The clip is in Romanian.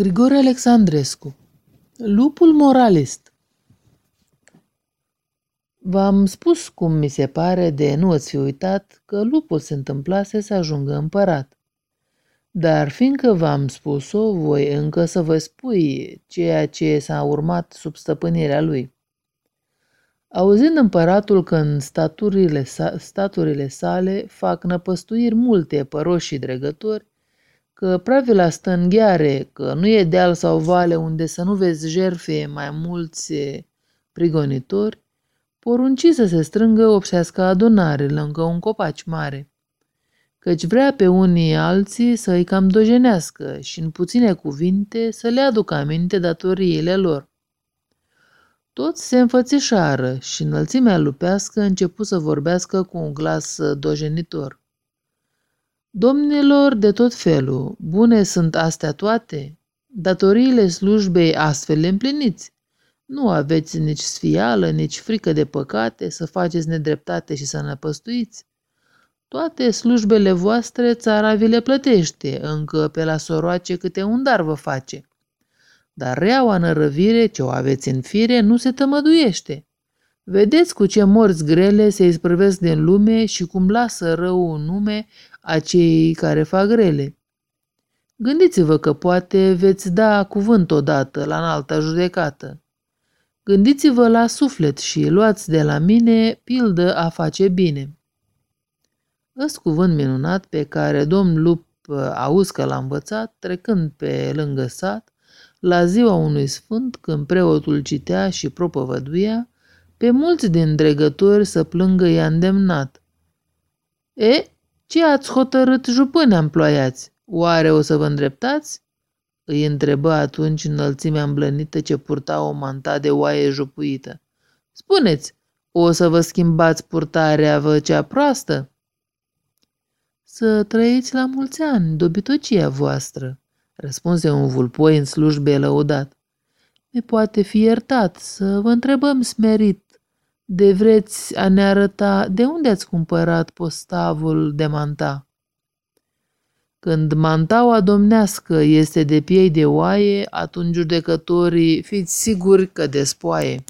Grigore Alexandrescu Lupul moralist V-am spus cum mi se pare de nu îți fi uitat că lupul se întâmplase să ajungă împărat. Dar fiindcă v-am spus-o, voi încă să vă spui ceea ce s-a urmat sub stăpânirea lui. Auzind împăratul că în staturile, sa- staturile sale fac năpăstuiri multe păroși și dregători, că pravila stă în gheare, că nu e deal sau vale unde să nu vezi jerfe mai mulți prigonitori, porunci să se strângă obșească adunare lângă un copaci mare, căci vrea pe unii alții să îi cam dojenească și în puține cuvinte să le aducă aminte datoriile lor. Toți se înfățișară și înălțimea lupească începu să vorbească cu un glas dojenitor. Domnilor de tot felul, bune sunt astea toate? Datoriile slujbei astfel le împliniți. Nu aveți nici sfială, nici frică de păcate, să faceți nedreptate și să năpăstuiți. Toate slujbele voastre țara vi le plătește, încă pe la soroace câte un dar vă face. Dar reaua nărăvire ce o aveți în fire nu se tămăduiește. Vedeți cu ce morți grele se isprăvesc din lume și cum lasă rău un nume a cei care fac grele. Gândiți-vă că poate veți da cuvânt odată la înalta judecată. Gândiți-vă la suflet și luați de la mine pildă a face bine. Ăs cuvânt minunat pe care domn Lup uh, auzi că l-a învățat, trecând pe lângă sat, la ziua unui sfânt, când preotul citea și propovăduia, pe mulți din dregători să plângă i-a îndemnat. E, ce ați hotărât jupânea împloiați? Oare o să vă îndreptați? Îi întrebă atunci înălțimea îmblănită ce purta o manta de oaie jupuită. Spuneți, o să vă schimbați purtarea vă cea proastă? Să trăiți la mulți ani, dobitocia voastră, răspunse un vulpoi în slujbe lăudat. Ne poate fi iertat să vă întrebăm smerit de vreți a ne arăta de unde ați cumpărat postavul de manta. Când mantaua domnească este de piei de oaie, atunci judecătorii fiți siguri că despoaie.